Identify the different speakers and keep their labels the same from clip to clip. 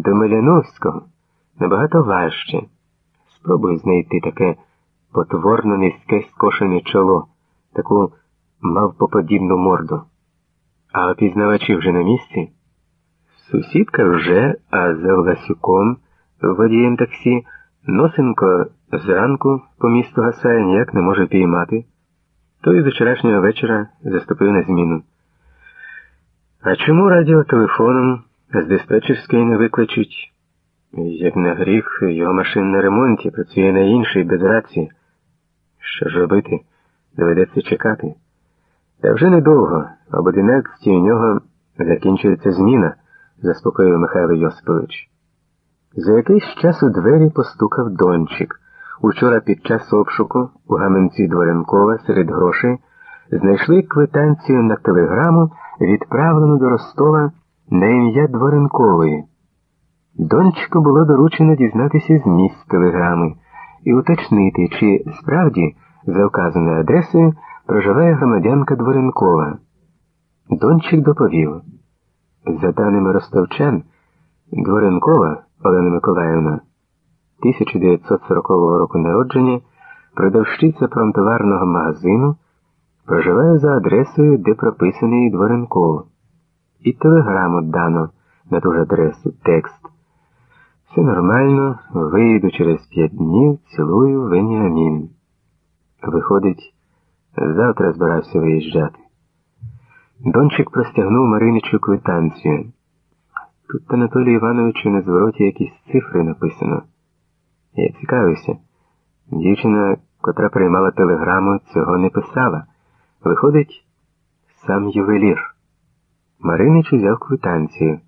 Speaker 1: до Миляновського набагато важче. Спробуй знайти таке потворно низьке скошене чоло, таку мавпоподібну морду. А опізнавачі вже на місці? Сусідка вже, а за Власюком, водієм таксі, Носенко зранку по місту гасає ніяк не може піймати. Той з вчорашнього вечора заступив на зміну. А чому радіотелефоном з диспетчерської не викличуть? Як на гріх, його машин на ремонті працює на іншій без рації. Що ж робити? Доведеться чекати. Та вже недовго, об одинадцятій у нього закінчується зміна, заспокоїв Михайло Йосипович. За якийсь час у двері постукав дончик. Учора під час обшуку у гаманці Дворянкова серед грошей знайшли квитанцію на телеграму, відправлену до Ростова на ім'я Дворянкової. Дончику було доручено дізнатися зміст телеграми і уточнити, чи справді за вказаною адресою проживає громадянка Дворянкова. Дончик доповів. За даними ростовчан, Дворянкова Олена Миколаївна 1940 року народження, продавщиця промтоварного магазину, проживає за адресою, де прописаний Дворянков. І телеграму дано на ту ж адресу текст. Все нормально, вийду через п'ять днів, цілую Веніамін. Виходить, завтра збирався виїжджати. Дончик простягнув Мариничу квитанцію. Тут Анатолію Івановичу на звороті якісь цифри написано. Я цікавився. Дівчина, котра приймала телеграму, цього не писала. Виходить, сам ювелір. Маринич узяв квитанцію.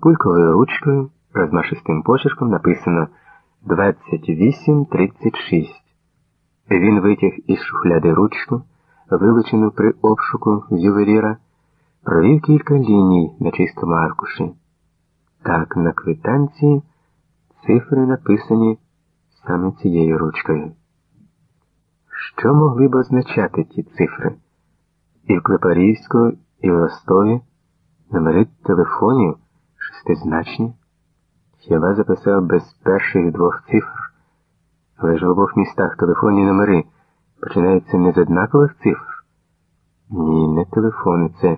Speaker 1: Кульковою ручкою, розмашистим почерком написано 2836. Він витяг із шухляди ручку, вилучену при обшуку ювеліра, провів кілька ліній на чистому аркуші. Так, на квитанції цифри написані саме цією ручкою. Що могли б означати ті цифри? І в Клепарівську, і в Ростові номери телефонів шестизначні. Хіба записав без перших двох цифр, але ж в обох містах телефонні номери починаються не з однакових цифр? Ні, не телефони, це.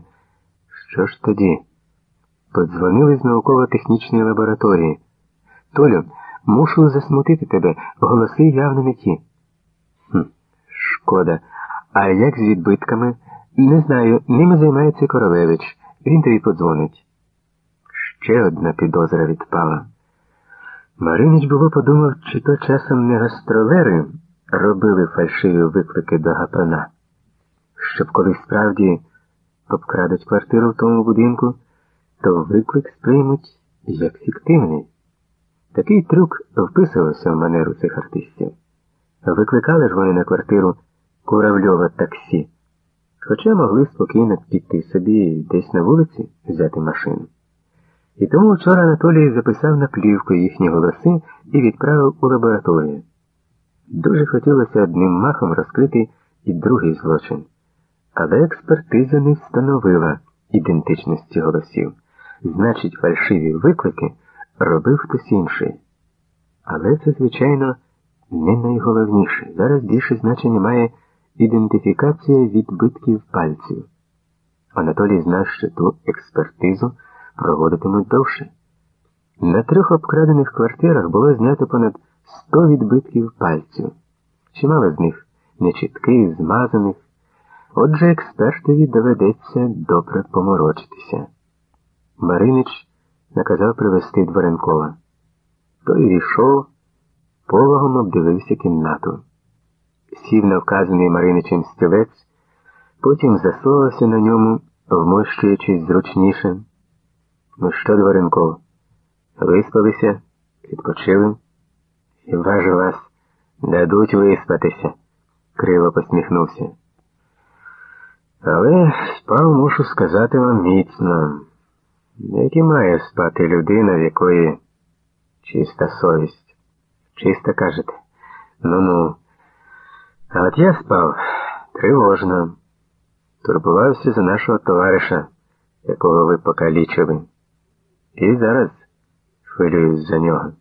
Speaker 1: Що ж тоді? Подзвонили з науково-технічної лабораторії. Толю, мушу засмутити тебе, голоси явно не ті. Хм, Шкода. А як з відбитками? Не знаю, ними займається Королевич. Він тобі подзвонить. Ще одна підозра відпала. Маринич було подумав, чи то часом не гастролери робили фальшиві виклики до гапана, щоб коли справді обкрадуть квартиру в тому будинку то виклик сприймуть як фіктивний. Такий трюк вписувався в манеру цих артистів. Викликали ж вони на квартиру Куравльова таксі, хоча могли спокійно піти собі десь на вулиці взяти машину. І тому вчора Анатолій записав на плівку їхні голоси і відправив у лабораторію. Дуже хотілося одним махом розкрити і другий злочин, але експертиза не встановила ідентичності голосів. Значить, фальшиві виклики робив хтось інший. Але це, звичайно, не найголовніше. Зараз більше значення має ідентифікація відбитків пальців. Анатолій знав, що ту експертизу проводитимуть довше. На трьох обкрадених квартирах було знято понад 100 відбитків пальців, чимало з них нечітких, змазаних. Отже, експертові доведеться добре поморочитися. Маринич наказав привезти Дворенкова. Той війшов, повагом обдивився кімнату. Сів на вказаний Мариничем стілець, потім засловився на ньому, вмощуючись зручніше. Ну що, Дворенков, виспалися, відпочили? Хіба ж вас дадуть виспатися? криво посміхнувся. Але спав, мушу сказати вам міцно. Як і має спати людина, в якої чиста совість. Чиста кажете. Ну-ну. А от я спав тривожно. Турбувався за нашого товариша, якого ви покалічили. І зараз хвилююсь за нього.